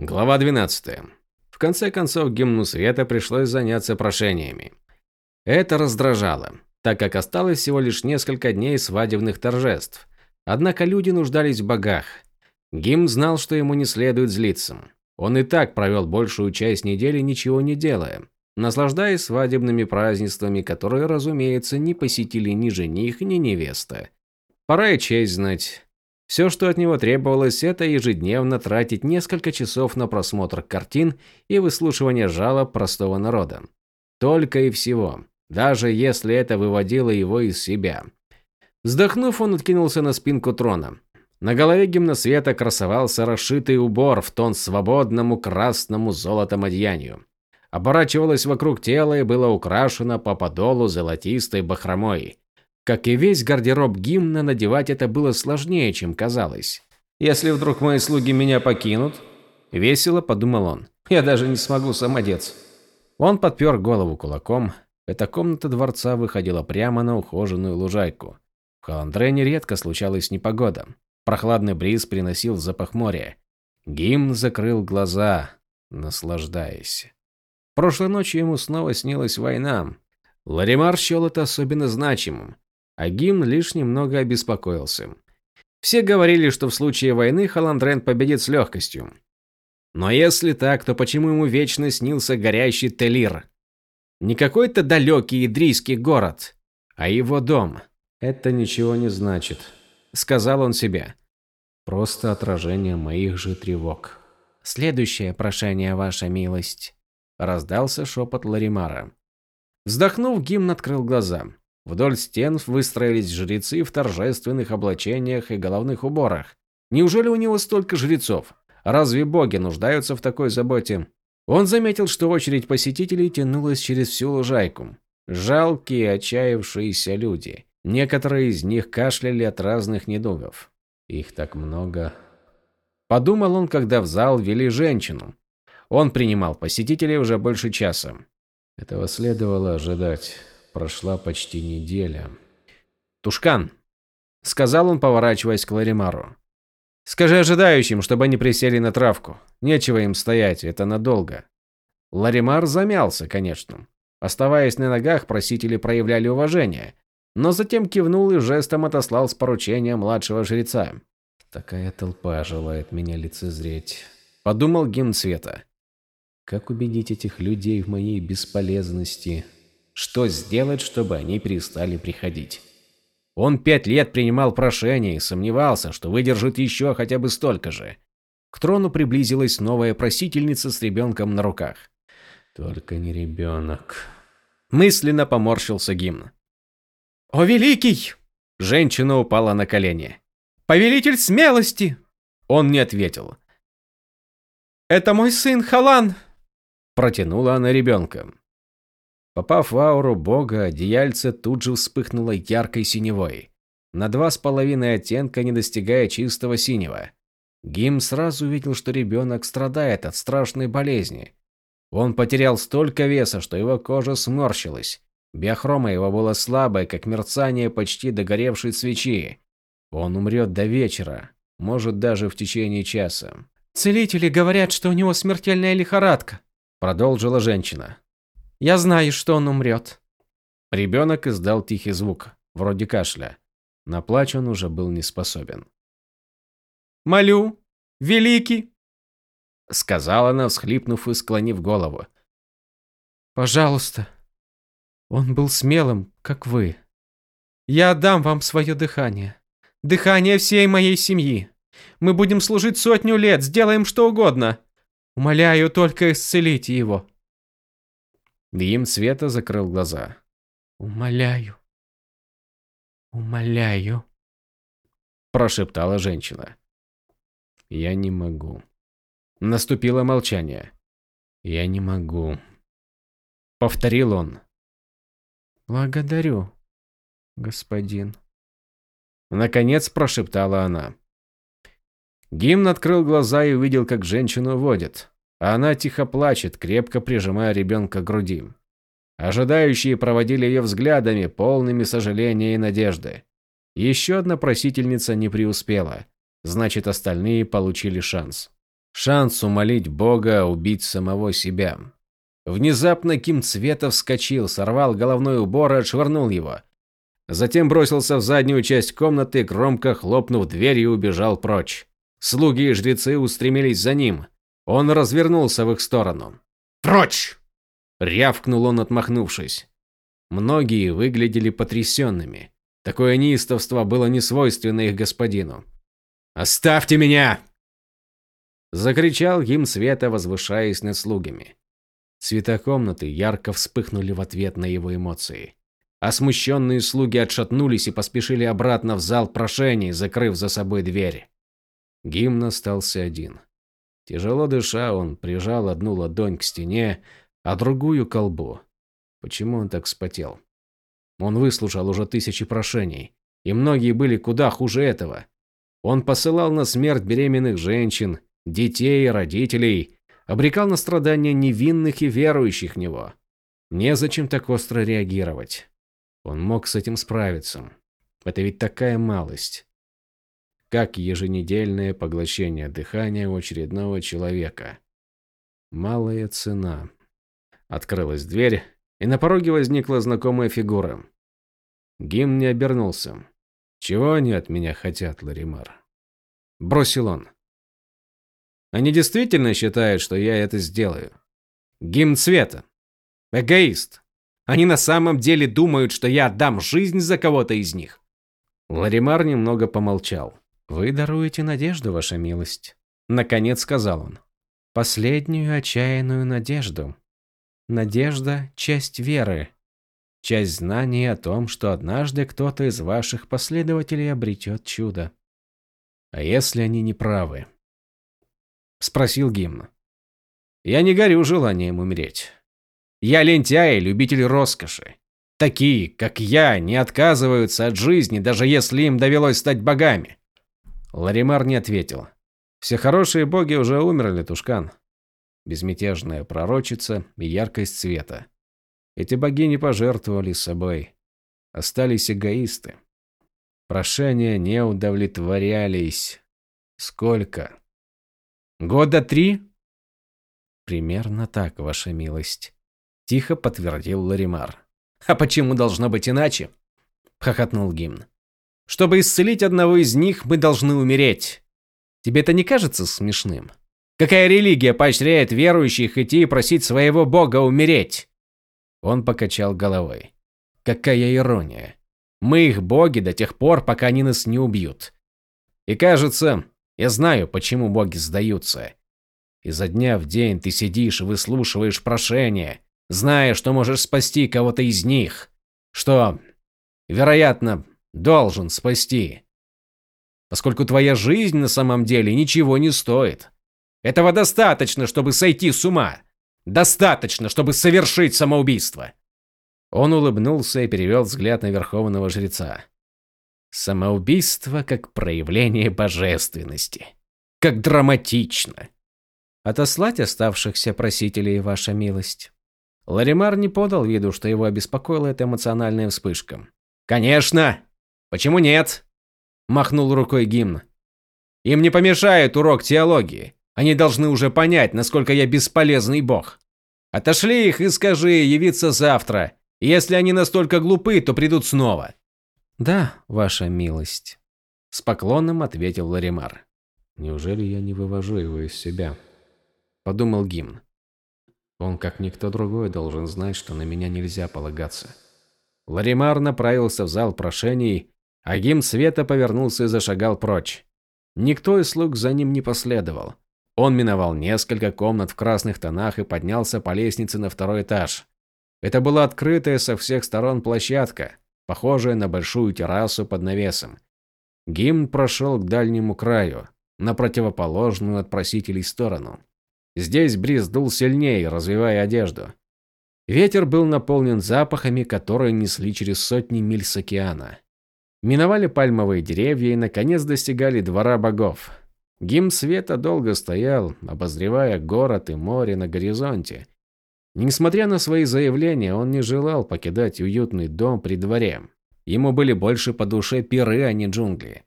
Глава 12. В конце концов, гимну света пришлось заняться прошениями. Это раздражало, так как осталось всего лишь несколько дней свадебных торжеств. Однако люди нуждались в богах. Гимн знал, что ему не следует злиться. Он и так провел большую часть недели ничего не делая, наслаждаясь свадебными празднествами, которые, разумеется, не посетили ни жених, ни невеста. Пора и честь знать. Все, что от него требовалось, это ежедневно тратить несколько часов на просмотр картин и выслушивание жалоб простого народа. Только и всего, даже если это выводило его из себя. Вздохнув, он откинулся на спинку трона. На голове гимносвета красовался расшитый убор в тон свободному красному золотом одеянию. Оборачивалось вокруг тела и было украшено по подолу золотистой бахромой. Как и весь гардероб гимна, надевать это было сложнее, чем казалось. «Если вдруг мои слуги меня покинут», – весело подумал он, – «я даже не смогу сам одеться». Он подпер голову кулаком. Эта комната дворца выходила прямо на ухоженную лужайку. В Халандрене редко случалась непогода. Прохладный бриз приносил запах моря. Гимн закрыл глаза, наслаждаясь. Прошлой ночью ему снова снилась война. Ларимар счел это особенно значимым а Гимн лишь немного обеспокоился. Все говорили, что в случае войны Халандрен победит с легкостью. Но если так, то почему ему вечно снился горящий Телир? Не какой-то далекий идрийский город, а его дом. «Это ничего не значит», — сказал он себе. «Просто отражение моих же тревог». «Следующее прошение, ваша милость», — раздался шепот Ларимара. Вздохнув, Гимн открыл глаза. Вдоль стен выстроились жрецы в торжественных облачениях и головных уборах. Неужели у него столько жрецов? Разве боги нуждаются в такой заботе? Он заметил, что очередь посетителей тянулась через всю лужайку. Жалкие, отчаявшиеся люди. Некоторые из них кашляли от разных недугов. Их так много. Подумал он, когда в зал вели женщину. Он принимал посетителей уже больше часа. Этого следовало ожидать. Прошла почти неделя. «Тушкан!» — сказал он, поворачиваясь к Ларимару. «Скажи ожидающим, чтобы они присели на травку. Нечего им стоять, это надолго». Ларимар замялся, конечно. Оставаясь на ногах, просители проявляли уважение, но затем кивнул и жестом отослал с поручения младшего жреца. «Такая толпа желает меня лицезреть», — подумал гимн света. «Как убедить этих людей в моей бесполезности?» Что сделать, чтобы они перестали приходить? Он пять лет принимал прошение и сомневался, что выдержит еще хотя бы столько же. К трону приблизилась новая просительница с ребенком на руках. Только не ребенок. Мысленно поморщился гимн. «О, великий!» Женщина упала на колени. «Повелитель смелости!» Он не ответил. «Это мой сын Халан!» Протянула она ребенка. Попав в ауру бога, одеяльце тут же вспыхнуло яркой синевой. На два с половиной оттенка, не достигая чистого синего. Гим сразу увидел, что ребенок страдает от страшной болезни. Он потерял столько веса, что его кожа сморщилась. Биохрома его была слабая, как мерцание почти догоревшей свечи. Он умрет до вечера, может даже в течение часа. «Целители говорят, что у него смертельная лихорадка», – продолжила женщина. Я знаю, что он умрет. Ребенок издал тихий звук, вроде кашля. На плач он уже был не способен. «Молю, великий!» Сказала она, всхлипнув и склонив голову. «Пожалуйста. Он был смелым, как вы. Я отдам вам свое дыхание. Дыхание всей моей семьи. Мы будем служить сотню лет, сделаем что угодно. Умоляю, только исцелите его». Дим Света закрыл глаза. «Умоляю, умоляю», – прошептала женщина. «Я не могу». Наступило молчание. «Я не могу», – повторил он. «Благодарю, господин». Наконец прошептала она. Гимн открыл глаза и увидел, как женщину водят а она тихо плачет, крепко прижимая ребенка к груди. Ожидающие проводили ее взглядами, полными сожаления и надежды. Еще одна просительница не преуспела, значит остальные получили шанс. Шанс умолить Бога убить самого себя. Внезапно Ким Цвета вскочил, сорвал головной убор и отшвырнул его. Затем бросился в заднюю часть комнаты, громко хлопнув дверь и убежал прочь. Слуги и жрецы устремились за ним. Он развернулся в их сторону. «Прочь!» – рявкнул он, отмахнувшись. Многие выглядели потрясенными. Такое неистовство было не свойственно их господину. «Оставьте меня!» Закричал им света, возвышаясь над слугами. Цвета комнаты ярко вспыхнули в ответ на его эмоции. А смущенные слуги отшатнулись и поспешили обратно в зал прошений, закрыв за собой двери. Гимн остался один. Тяжело дыша, он прижал одну ладонь к стене, а другую к колбу. Почему он так вспотел? Он выслушал уже тысячи прошений, и многие были куда хуже этого. Он посылал на смерть беременных женщин, детей, родителей, обрекал на страдания невинных и верующих в него. Незачем так остро реагировать. Он мог с этим справиться. Это ведь такая малость. Как еженедельное поглощение дыхания очередного человека. Малая цена. Открылась дверь, и на пороге возникла знакомая фигура. Гим не обернулся. «Чего они от меня хотят, Ларимар?» Бросил он. Они действительно считают, что я это сделаю. Гимн цвета. Эгоист. Они на самом деле думают, что я отдам жизнь за кого-то из них. Ларимар немного помолчал. «Вы даруете надежду, ваша милость», — наконец сказал он. «Последнюю отчаянную надежду. Надежда – часть веры, часть знания о том, что однажды кто-то из ваших последователей обретет чудо. А если они не правы?» – спросил Гимн. «Я не горю желанием умереть. Я лентяй, любитель роскоши. Такие, как я, не отказываются от жизни, даже если им довелось стать богами». Ларимар не ответил. «Все хорошие боги уже умерли, Тушкан. Безмятежная пророчица и яркость света. Эти богини пожертвовали собой. Остались эгоисты. Прошения не удовлетворялись. Сколько? Года три? Примерно так, ваша милость. Тихо подтвердил Ларимар. А почему должно быть иначе? Хохотнул гимн. Чтобы исцелить одного из них, мы должны умереть. Тебе это не кажется смешным? Какая религия поощряет верующих идти и просить своего бога умереть? Он покачал головой. Какая ирония. Мы их боги до тех пор, пока они нас не убьют. И кажется, я знаю, почему боги сдаются. Изо дня в день ты сидишь и выслушиваешь прошения, зная, что можешь спасти кого-то из них, что, вероятно, должен спасти. Поскольку твоя жизнь на самом деле ничего не стоит. Этого достаточно, чтобы сойти с ума. Достаточно, чтобы совершить самоубийство. Он улыбнулся и перевел взгляд на верховного жреца. Самоубийство как проявление божественности. Как драматично. Отослать оставшихся просителей, ваша милость. Ларимар не подал виду, что его обеспокоила эта эмоциональная вспышка. «Конечно! Почему нет?» Махнул рукой гимн. «Им не помешает урок теологии. Они должны уже понять, насколько я бесполезный бог. Отошли их и скажи явиться завтра. Если они настолько глупы, то придут снова. «Да, ваша милость», – с поклоном ответил Ларимар. «Неужели я не вывожу его из себя?» – подумал Гимн. «Он, как никто другой, должен знать, что на меня нельзя полагаться». Ларимар направился в зал прошений, а Гимн Света повернулся и зашагал прочь. Никто из слуг за ним не последовал. Он миновал несколько комнат в красных тонах и поднялся по лестнице на второй этаж. Это была открытая со всех сторон площадка, похожая на большую террасу под навесом. Гимн прошел к дальнему краю, на противоположную от просителей сторону. Здесь бриз дул сильнее, развивая одежду. Ветер был наполнен запахами, которые несли через сотни миль с океана. Миновали пальмовые деревья и, наконец, достигали двора богов. Гимн света долго стоял, обозревая город и море на горизонте, Несмотря на свои заявления, он не желал покидать уютный дом при дворе. Ему были больше по душе пиры, а не джунгли.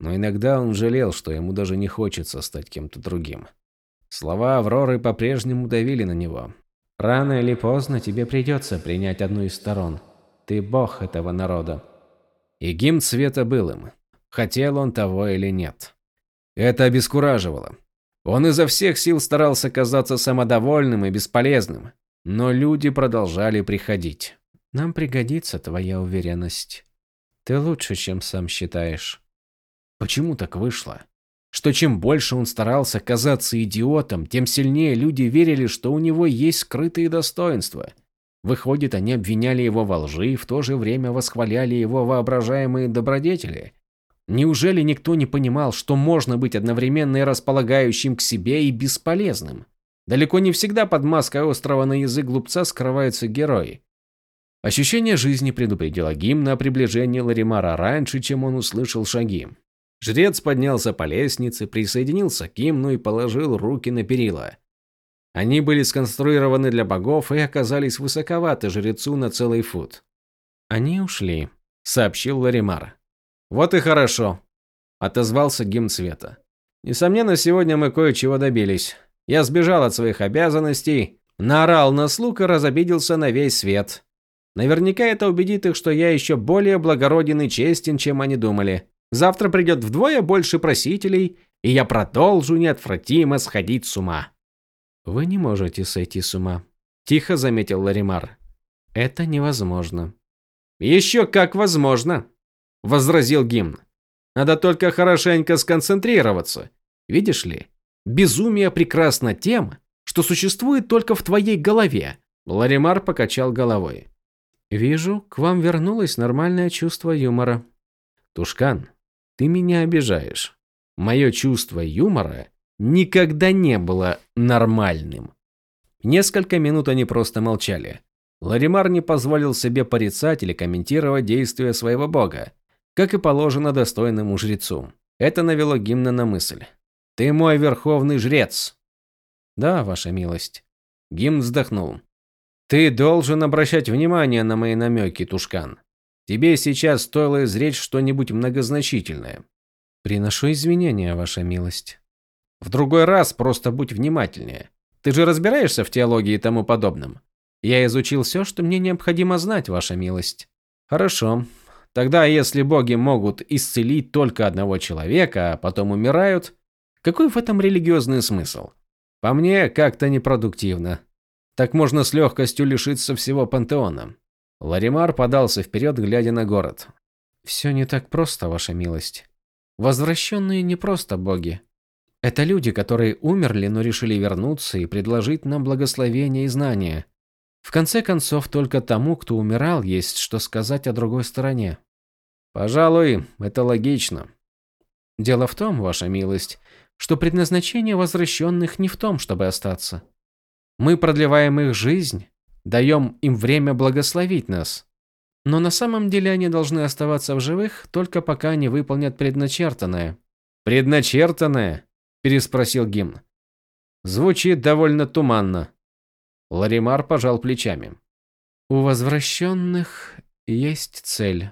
Но иногда он жалел, что ему даже не хочется стать кем-то другим. Слова Авроры по-прежнему давили на него. «Рано или поздно тебе придется принять одну из сторон. Ты бог этого народа». И гимн цвета был им. Хотел он того или нет. Это обескураживало. Он изо всех сил старался казаться самодовольным и бесполезным, но люди продолжали приходить. «Нам пригодится твоя уверенность. Ты лучше, чем сам считаешь». Почему так вышло? Что чем больше он старался казаться идиотом, тем сильнее люди верили, что у него есть скрытые достоинства. Выходит, они обвиняли его во лжи и в то же время восхваляли его воображаемые добродетели. Неужели никто не понимал, что можно быть одновременно и располагающим к себе и бесполезным? Далеко не всегда под маской острова на язык глупца скрываются герои. Ощущение жизни предупредило гимна о приближении Ларимара раньше, чем он услышал шаги. Жрец поднялся по лестнице, присоединился к гимну и положил руки на перила. Они были сконструированы для богов и оказались высоковаты жрецу на целый фут. «Они ушли», — сообщил Ларимар. «Вот и хорошо», – отозвался гимн света. «Несомненно, сегодня мы кое-чего добились. Я сбежал от своих обязанностей, наорал на слуг и разобиделся на весь свет. Наверняка это убедит их, что я еще более благороден и честен, чем они думали. Завтра придет вдвое больше просителей, и я продолжу неотвратимо сходить с ума». «Вы не можете сойти с ума», – тихо заметил Ларимар. «Это невозможно». «Еще как возможно», – возразил гимн. «Надо только хорошенько сконцентрироваться. Видишь ли, безумие прекрасно тем, что существует только в твоей голове». Ларимар покачал головой. «Вижу, к вам вернулось нормальное чувство юмора». «Тушкан, ты меня обижаешь. Мое чувство юмора никогда не было нормальным». Несколько минут они просто молчали. Ларимар не позволил себе порицать или комментировать действия своего бога как и положено достойному жрецу. Это навело гимна на мысль. «Ты мой верховный жрец!» «Да, ваша милость». Гимн вздохнул. «Ты должен обращать внимание на мои намеки, Тушкан. Тебе сейчас стоило изречь что-нибудь многозначительное». «Приношу извинения, ваша милость». «В другой раз просто будь внимательнее. Ты же разбираешься в теологии и тому подобном?» «Я изучил все, что мне необходимо знать, ваша милость». «Хорошо. Тогда, если боги могут исцелить только одного человека, а потом умирают, какой в этом религиозный смысл? По мне, как-то непродуктивно. Так можно с легкостью лишиться всего пантеона. Ларимар подался вперед, глядя на город. «Все не так просто, ваша милость. Возвращенные не просто боги. Это люди, которые умерли, но решили вернуться и предложить нам благословение и знания. В конце концов, только тому, кто умирал, есть что сказать о другой стороне. Пожалуй, это логично. Дело в том, ваша милость, что предназначение возвращенных не в том, чтобы остаться. Мы продлеваем их жизнь, даем им время благословить нас. Но на самом деле они должны оставаться в живых, только пока не выполнят предначертанное. «Предначертанное?» – переспросил гимн. «Звучит довольно туманно». Ларимар пожал плечами. У возвращенных есть цель.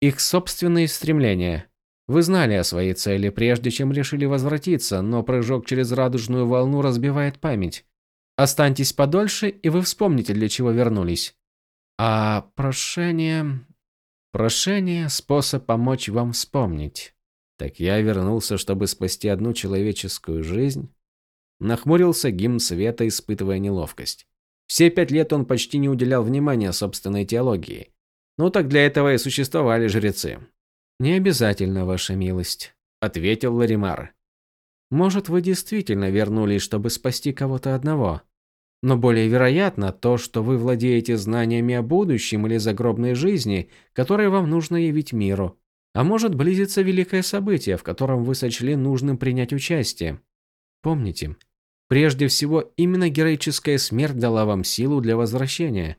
Их собственные стремления. Вы знали о своей цели, прежде чем решили возвратиться, но прыжок через радужную волну разбивает память. Останьтесь подольше, и вы вспомните, для чего вернулись. А прошение... Прошение – способ помочь вам вспомнить. Так я вернулся, чтобы спасти одну человеческую жизнь? Нахмурился гимн света, испытывая неловкость. Все пять лет он почти не уделял внимания собственной теологии. Ну так для этого и существовали жрецы. Не обязательно, ваша милость, ответил Ларимар. Может, вы действительно вернулись, чтобы спасти кого-то одного. Но более вероятно то, что вы владеете знаниями о будущем или загробной жизни, которые вам нужно явить миру. А может, близится великое событие, в котором вы сочли нужным принять участие. Помните, Прежде всего, именно героическая смерть дала вам силу для возвращения.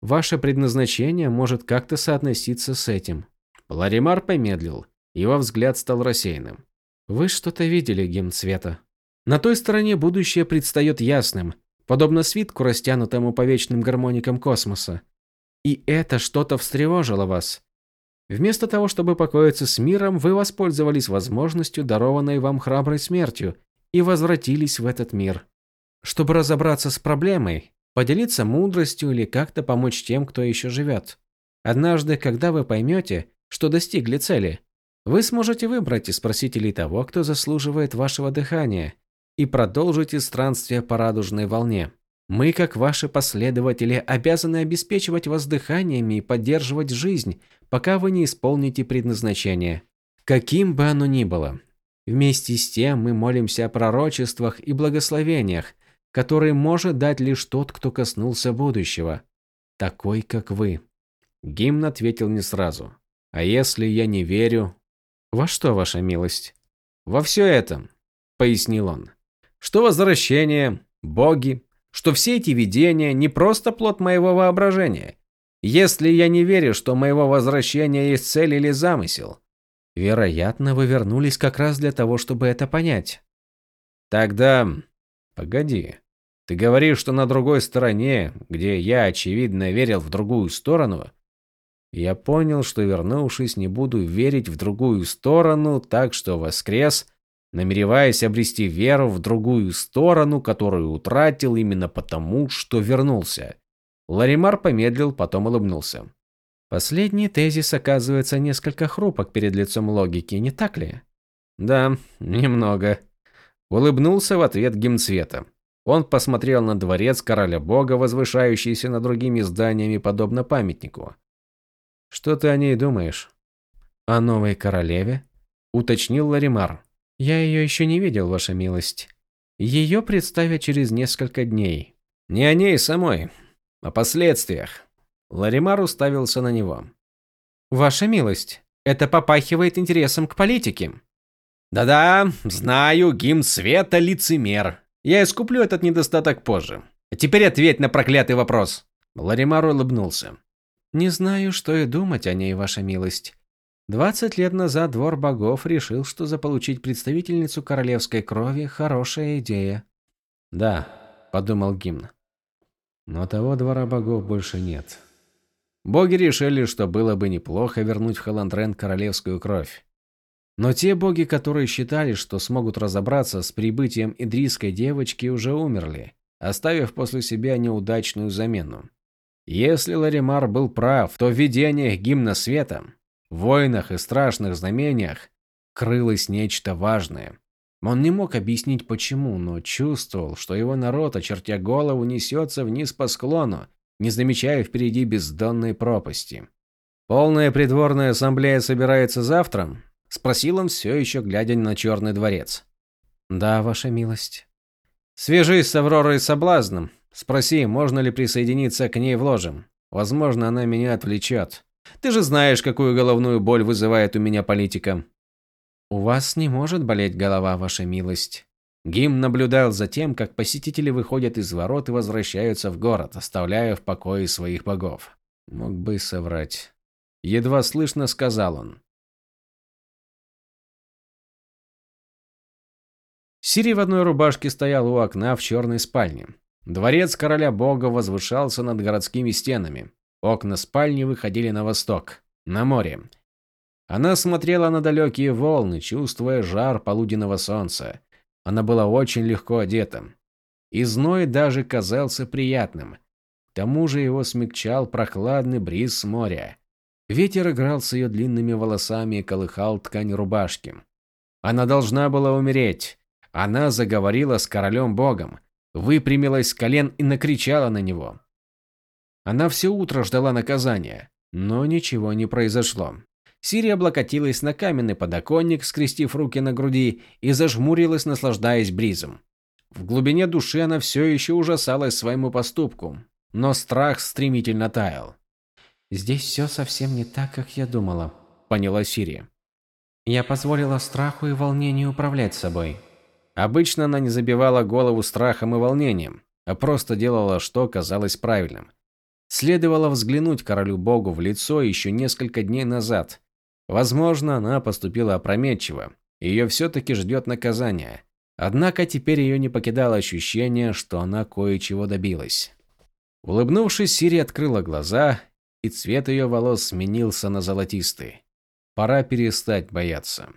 Ваше предназначение может как-то соотноситься с этим. Ларимар помедлил. Его взгляд стал рассеянным. Вы что-то видели, гимн цвета. На той стороне будущее предстает ясным, подобно свитку, растянутому по вечным гармоникам космоса. И это что-то встревожило вас. Вместо того, чтобы покоиться с миром, вы воспользовались возможностью, дарованной вам храброй смертью, и возвратились в этот мир. Чтобы разобраться с проблемой, поделиться мудростью или как-то помочь тем, кто еще живет. Однажды, когда вы поймете, что достигли цели, вы сможете выбрать из просителей того, кто заслуживает вашего дыхания, и продолжите странствие по радужной волне. Мы, как ваши последователи, обязаны обеспечивать вас дыханиями и поддерживать жизнь, пока вы не исполните предназначение. Каким бы оно ни было. Вместе с тем мы молимся о пророчествах и благословениях, которые может дать лишь тот, кто коснулся будущего, такой, как вы. Гимн ответил не сразу. А если я не верю? Во что, ваша милость? Во все это, пояснил он. Что возвращение, боги, что все эти видения не просто плод моего воображения. Если я не верю, что моего возвращения есть цель или замысел. Вероятно, вы вернулись как раз для того, чтобы это понять. Тогда... Погоди. Ты говоришь, что на другой стороне, где я, очевидно, верил в другую сторону, я понял, что, вернувшись, не буду верить в другую сторону, так что воскрес намереваясь обрести веру в другую сторону, которую утратил именно потому, что вернулся. Ларимар помедлил, потом улыбнулся. Последний тезис оказывается несколько хрупок перед лицом логики, не так ли? Да, немного. Улыбнулся в ответ гимцвета. Он посмотрел на дворец короля бога, возвышающийся над другими зданиями, подобно памятнику. Что ты о ней думаешь? О новой королеве? Уточнил Ларимар. Я ее еще не видел, ваша милость. Ее представят через несколько дней. Не о ней самой, о последствиях. Ларимар уставился на него. Ваша милость, это попахивает интересом к политике. Да-да, знаю, гимн света лицемер. Я искуплю этот недостаток позже. А теперь ответь на проклятый вопрос. Ларимар улыбнулся. Не знаю, что и думать о ней, ваша милость. Двадцать лет назад двор богов решил, что заполучить представительницу королевской крови – хорошая идея. «Да», – подумал гимн. «Но того двора богов больше нет». Боги решили, что было бы неплохо вернуть в Халандрен королевскую кровь. Но те боги, которые считали, что смогут разобраться с прибытием идрийской девочки, уже умерли, оставив после себя неудачную замену. Если Ларимар был прав, то в видениях гимна света в войнах и страшных знамениях крылось нечто важное. Он не мог объяснить почему, но чувствовал, что его народ, очертя голову, несется вниз по склону, не замечая впереди бездонной пропасти. «Полная придворная ассамблея собирается завтра?» – спросил он, все еще глядя на Черный дворец. «Да, ваша милость». «Свяжись с Авророй Соблазном. Спроси, можно ли присоединиться к ней в ложем. Возможно, она меня отвлечет. Ты же знаешь, какую головную боль вызывает у меня политика. У вас не может болеть голова, ваша милость. Гим наблюдал за тем, как посетители выходят из ворот и возвращаются в город, оставляя в покое своих богов. Мог бы соврать. Едва слышно сказал он. Сири в одной рубашке стоял у окна в черной спальне. Дворец короля бога возвышался над городскими стенами. Окна спальни выходили на восток, на море. Она смотрела на далекие волны, чувствуя жар полуденного солнца. Она была очень легко одета. И зной даже казался приятным. К тому же его смягчал прохладный бриз моря. Ветер играл с ее длинными волосами и колыхал ткань рубашки. Она должна была умереть. Она заговорила с королем богом, выпрямилась с колен и накричала на него. Она все утро ждала наказания, но ничего не произошло. Сирия облокотилась на каменный подоконник, скрестив руки на груди, и зажмурилась, наслаждаясь бризом. В глубине души она все еще ужасалась своему поступку, но страх стремительно таял. «Здесь все совсем не так, как я думала», – поняла Сирия. «Я позволила страху и волнению управлять собой». Обычно она не забивала голову страхом и волнением, а просто делала, что казалось правильным. Следовало взглянуть королю-богу в лицо еще несколько дней назад. Возможно, она поступила опрометчиво. Ее все-таки ждет наказание. Однако теперь ее не покидало ощущение, что она кое-чего добилась. Улыбнувшись, Сири открыла глаза, и цвет ее волос сменился на золотистый. Пора перестать бояться.